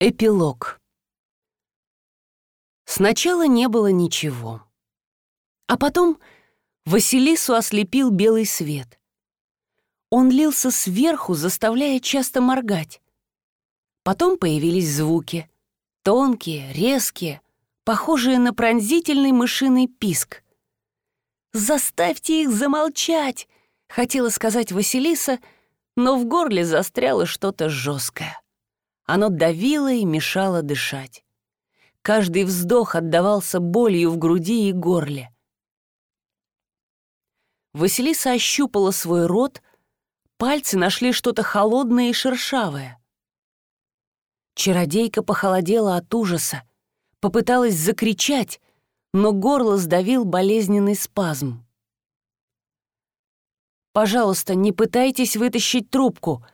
Эпилог. Сначала не было ничего. А потом Василису ослепил белый свет. Он лился сверху, заставляя часто моргать. Потом появились звуки. Тонкие, резкие, похожие на пронзительный мышиный писк. «Заставьте их замолчать!» — хотела сказать Василиса, но в горле застряло что-то жесткое. Оно давило и мешало дышать. Каждый вздох отдавался болью в груди и горле. Василиса ощупала свой рот, пальцы нашли что-то холодное и шершавое. Чародейка похолодела от ужаса, попыталась закричать, но горло сдавил болезненный спазм. «Пожалуйста, не пытайтесь вытащить трубку»,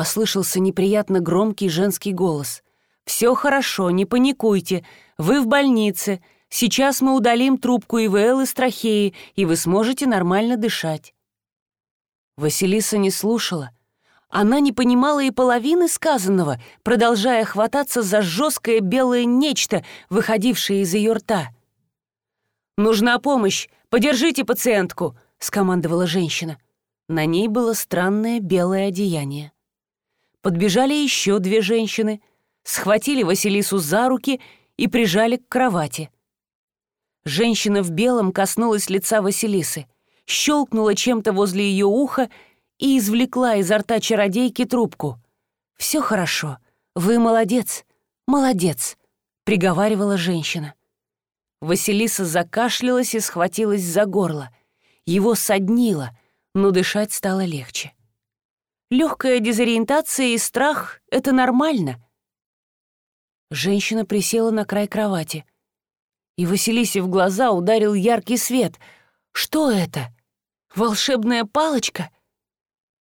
Послышался неприятно громкий женский голос. «Все хорошо, не паникуйте. Вы в больнице. Сейчас мы удалим трубку ИВЛ из трахеи, и вы сможете нормально дышать». Василиса не слушала. Она не понимала и половины сказанного, продолжая хвататься за жесткое белое нечто, выходившее из ее рта. «Нужна помощь! Подержите пациентку!» — скомандовала женщина. На ней было странное белое одеяние. Подбежали еще две женщины, схватили Василису за руки и прижали к кровати. Женщина в белом коснулась лица Василисы, щелкнула чем-то возле ее уха и извлекла изо рта чародейки трубку. «Все хорошо. Вы молодец. Молодец», — приговаривала женщина. Василиса закашлялась и схватилась за горло. Его соднило, но дышать стало легче. Легкая дезориентация и страх — это нормально. Женщина присела на край кровати. И Василисе в глаза ударил яркий свет. «Что это? Волшебная палочка?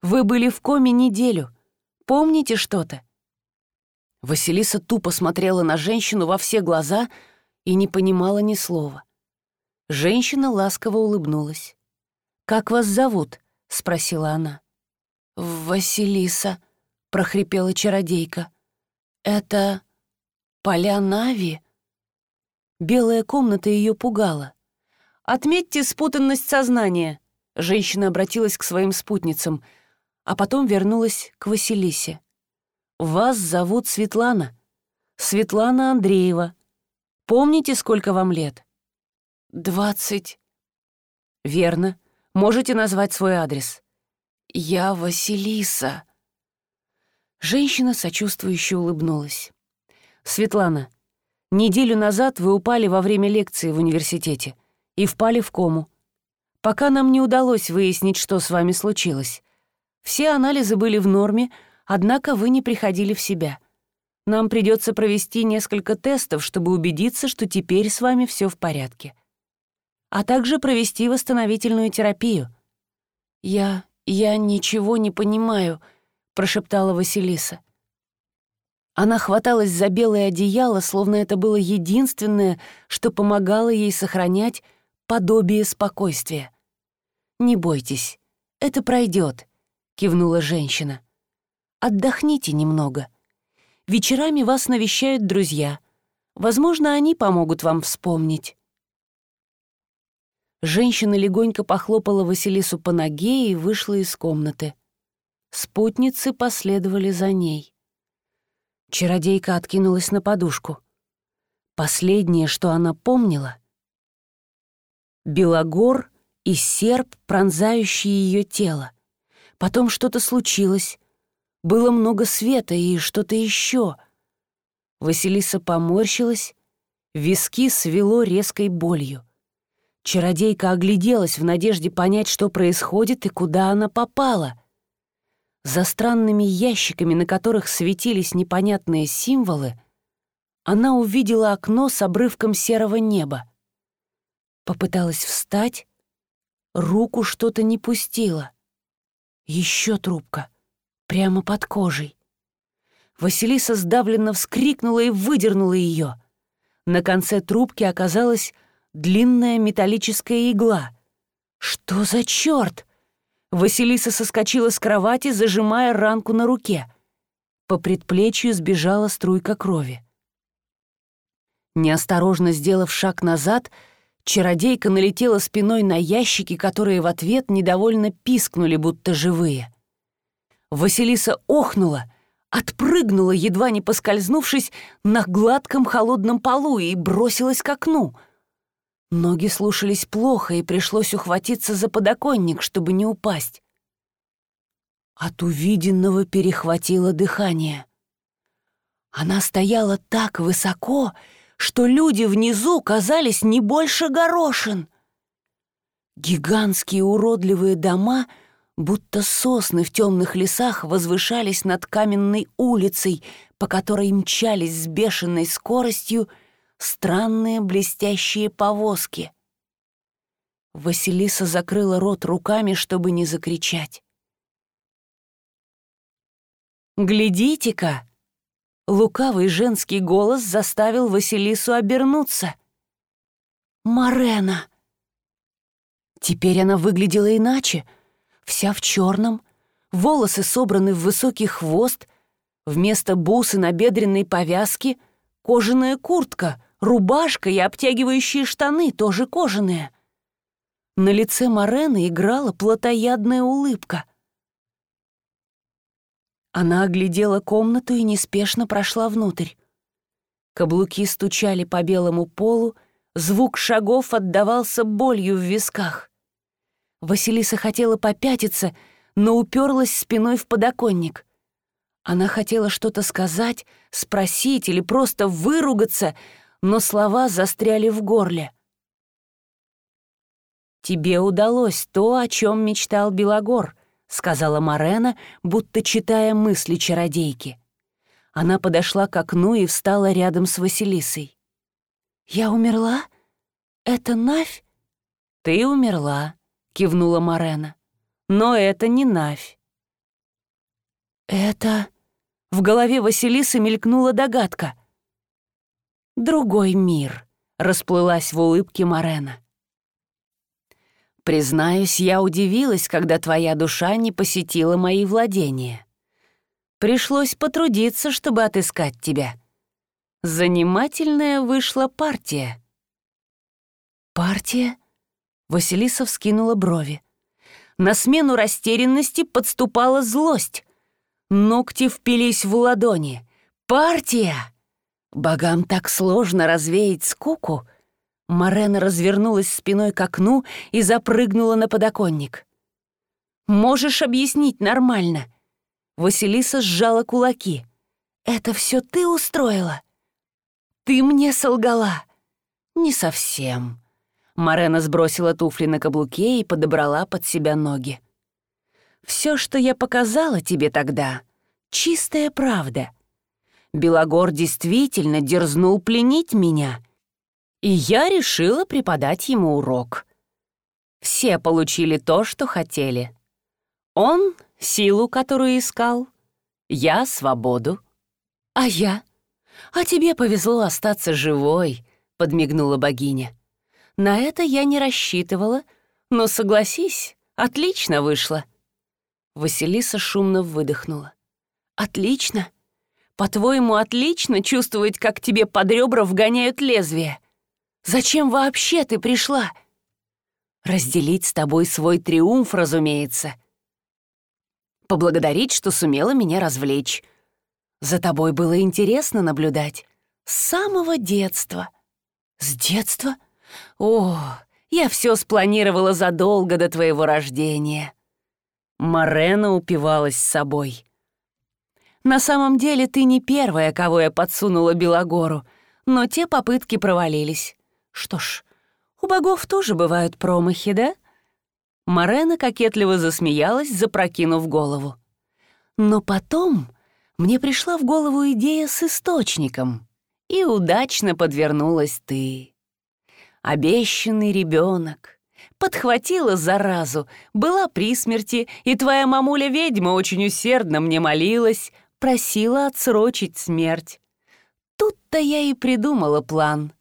Вы были в коме неделю. Помните что-то?» Василиса тупо смотрела на женщину во все глаза и не понимала ни слова. Женщина ласково улыбнулась. «Как вас зовут?» — спросила она. «Василиса», — прохрипела чародейка. «Это поля Нави?» Белая комната ее пугала. «Отметьте спутанность сознания», — женщина обратилась к своим спутницам, а потом вернулась к Василисе. «Вас зовут Светлана. Светлана Андреева. Помните, сколько вам лет?» «Двадцать». «Верно. Можете назвать свой адрес?» «Я Василиса». Женщина сочувствующе улыбнулась. «Светлана, неделю назад вы упали во время лекции в университете и впали в кому. Пока нам не удалось выяснить, что с вами случилось. Все анализы были в норме, однако вы не приходили в себя. Нам придется провести несколько тестов, чтобы убедиться, что теперь с вами все в порядке. А также провести восстановительную терапию. Я «Я ничего не понимаю», — прошептала Василиса. Она хваталась за белое одеяло, словно это было единственное, что помогало ей сохранять подобие спокойствия. «Не бойтесь, это пройдет», — кивнула женщина. «Отдохните немного. Вечерами вас навещают друзья. Возможно, они помогут вам вспомнить». Женщина легонько похлопала Василису по ноге и вышла из комнаты. Спутницы последовали за ней. Чародейка откинулась на подушку. Последнее, что она помнила — Белогор и серп, пронзающий ее тело. Потом что-то случилось. Было много света и что-то еще. Василиса поморщилась, виски свело резкой болью. Чародейка огляделась в надежде понять, что происходит и куда она попала. За странными ящиками, на которых светились непонятные символы, она увидела окно с обрывком серого неба. Попыталась встать, руку что-то не пустила. Еще трубка, прямо под кожей. Василиса сдавленно вскрикнула и выдернула ее. На конце трубки оказалась длинная металлическая игла. Что за черт? Василиса соскочила с кровати, зажимая ранку на руке. по предплечью сбежала струйка крови. Неосторожно сделав шаг назад, чародейка налетела спиной на ящики, которые в ответ недовольно пискнули, будто живые. Василиса охнула, отпрыгнула, едва не поскользнувшись на гладком холодном полу и бросилась к окну. Ноги слушались плохо, и пришлось ухватиться за подоконник, чтобы не упасть. От увиденного перехватило дыхание. Она стояла так высоко, что люди внизу казались не больше горошин. Гигантские уродливые дома, будто сосны в темных лесах, возвышались над каменной улицей, по которой мчались с бешеной скоростью странные блестящие повозки. Василиса закрыла рот руками, чтобы не закричать. «Глядите-ка!» Лукавый женский голос заставил Василису обернуться. «Марена!» Теперь она выглядела иначе, вся в черном, волосы собраны в высокий хвост, вместо бусы на бедренной повязке кожаная куртка, рубашка и обтягивающие штаны, тоже кожаные. На лице Морены играла плотоядная улыбка. Она оглядела комнату и неспешно прошла внутрь. Каблуки стучали по белому полу, звук шагов отдавался болью в висках. Василиса хотела попятиться, но уперлась спиной в подоконник. Она хотела что-то сказать, спросить или просто выругаться, но слова застряли в горле. «Тебе удалось то, о чем мечтал Белогор», — сказала Марена, будто читая мысли чародейки. Она подошла к окну и встала рядом с Василисой. «Я умерла? Это Навь?» «Ты умерла», — кивнула Марена. «Но это не Навь». «Это...» В голове Василисы мелькнула догадка. «Другой мир», — расплылась в улыбке Марена. Признаюсь, я удивилась, когда твоя душа не посетила мои владения. Пришлось потрудиться, чтобы отыскать тебя. Занимательная вышла партия. Партия? Василиса вскинула брови. На смену растерянности подступала злость. Ногти впились в ладони. Партия! Богам так сложно развеять скуку — Марена развернулась спиной к окну и запрыгнула на подоконник. «Можешь объяснить нормально?» Василиса сжала кулаки. «Это все ты устроила?» «Ты мне солгала?» «Не совсем». Марена сбросила туфли на каблуке и подобрала под себя ноги. «Все, что я показала тебе тогда, чистая правда. Белогор действительно дерзнул пленить меня» и я решила преподать ему урок. Все получили то, что хотели. Он — силу, которую искал, я — свободу. А я? А тебе повезло остаться живой, — подмигнула богиня. На это я не рассчитывала, но, согласись, отлично вышло. Василиса шумно выдохнула. «Отлично? По-твоему, отлично чувствовать, как тебе под ребра вгоняют лезвие?» Зачем вообще ты пришла? Разделить с тобой свой триумф, разумеется. Поблагодарить, что сумела меня развлечь. За тобой было интересно наблюдать. С самого детства. С детства? О, я все спланировала задолго до твоего рождения. Марена упивалась собой. На самом деле ты не первая, кого я подсунула Белогору, но те попытки провалились. Что ж, у богов тоже бывают промахи, да? Марена кокетливо засмеялась, запрокинув голову. Но потом мне пришла в голову идея с источником, и удачно подвернулась ты. Обещанный ребенок. Подхватила заразу, была при смерти, и твоя мамуля-ведьма очень усердно мне молилась, просила отсрочить смерть. Тут-то я и придумала план —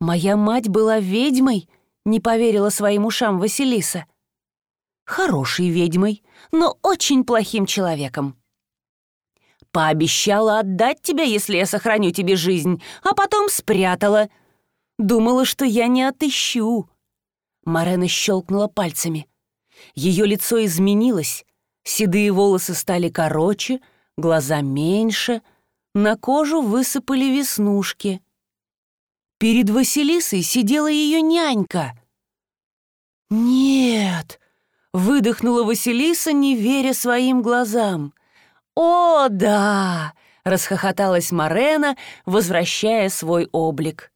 «Моя мать была ведьмой?» — не поверила своим ушам Василиса. «Хорошей ведьмой, но очень плохим человеком. Пообещала отдать тебя, если я сохраню тебе жизнь, а потом спрятала. Думала, что я не отыщу». Марена щелкнула пальцами. Ее лицо изменилось, седые волосы стали короче, глаза меньше, на кожу высыпали веснушки. Перед Василисой сидела ее нянька. «Нет!» — выдохнула Василиса, не веря своим глазам. «О, да!» — расхохоталась Марена, возвращая свой облик.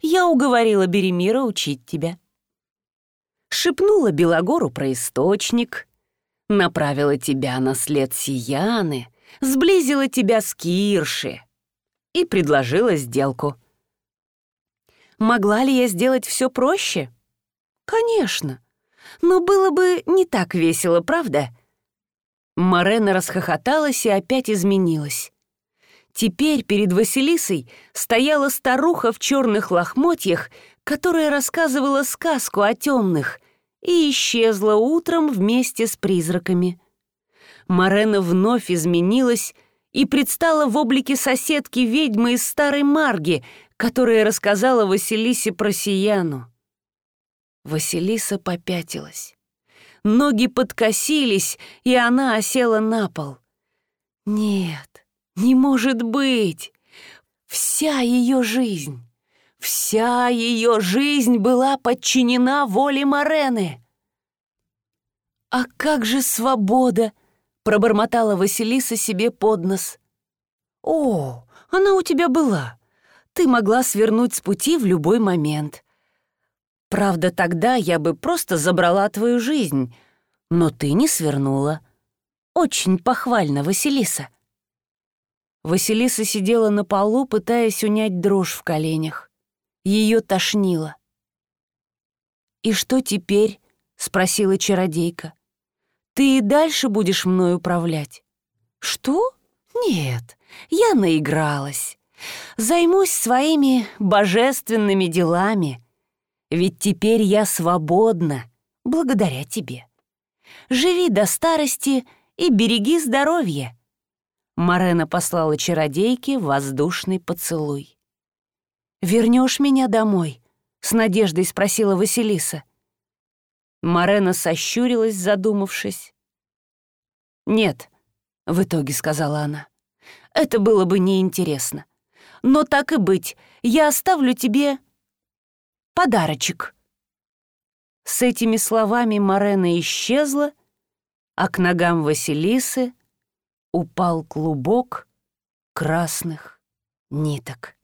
«Я уговорила Беремира учить тебя». Шепнула Белогору про источник, направила тебя на след Сияны, сблизила тебя с Кирши и предложила сделку. Могла ли я сделать все проще? Конечно. Но было бы не так весело, правда? Марена расхохоталась и опять изменилась. Теперь перед Василисой стояла старуха в черных лохмотьях, которая рассказывала сказку о темных и исчезла утром вместе с призраками. Марена вновь изменилась и предстала в облике соседки ведьмы из Старой Марги, которая рассказала Василисе про Сияну. Василиса попятилась. Ноги подкосились, и она осела на пол. Нет, не может быть! Вся ее жизнь, вся ее жизнь была подчинена воле Морены. «А как же свобода?» — пробормотала Василиса себе под нос. «О, она у тебя была. Ты могла свернуть с пути в любой момент. Правда, тогда я бы просто забрала твою жизнь, но ты не свернула. Очень похвально, Василиса». Василиса сидела на полу, пытаясь унять дрожь в коленях. Ее тошнило. «И что теперь?» — спросила чародейка. «Ты и дальше будешь мной управлять?» «Что? Нет, я наигралась. Займусь своими божественными делами, ведь теперь я свободна, благодаря тебе. Живи до старости и береги здоровье». Марена послала чародейке воздушный поцелуй. «Вернешь меня домой?» — с надеждой спросила Василиса. Марена сощурилась, задумавшись. «Нет», — в итоге сказала она, — «это было бы неинтересно. Но так и быть, я оставлю тебе подарочек». С этими словами Марена исчезла, а к ногам Василисы упал клубок красных ниток.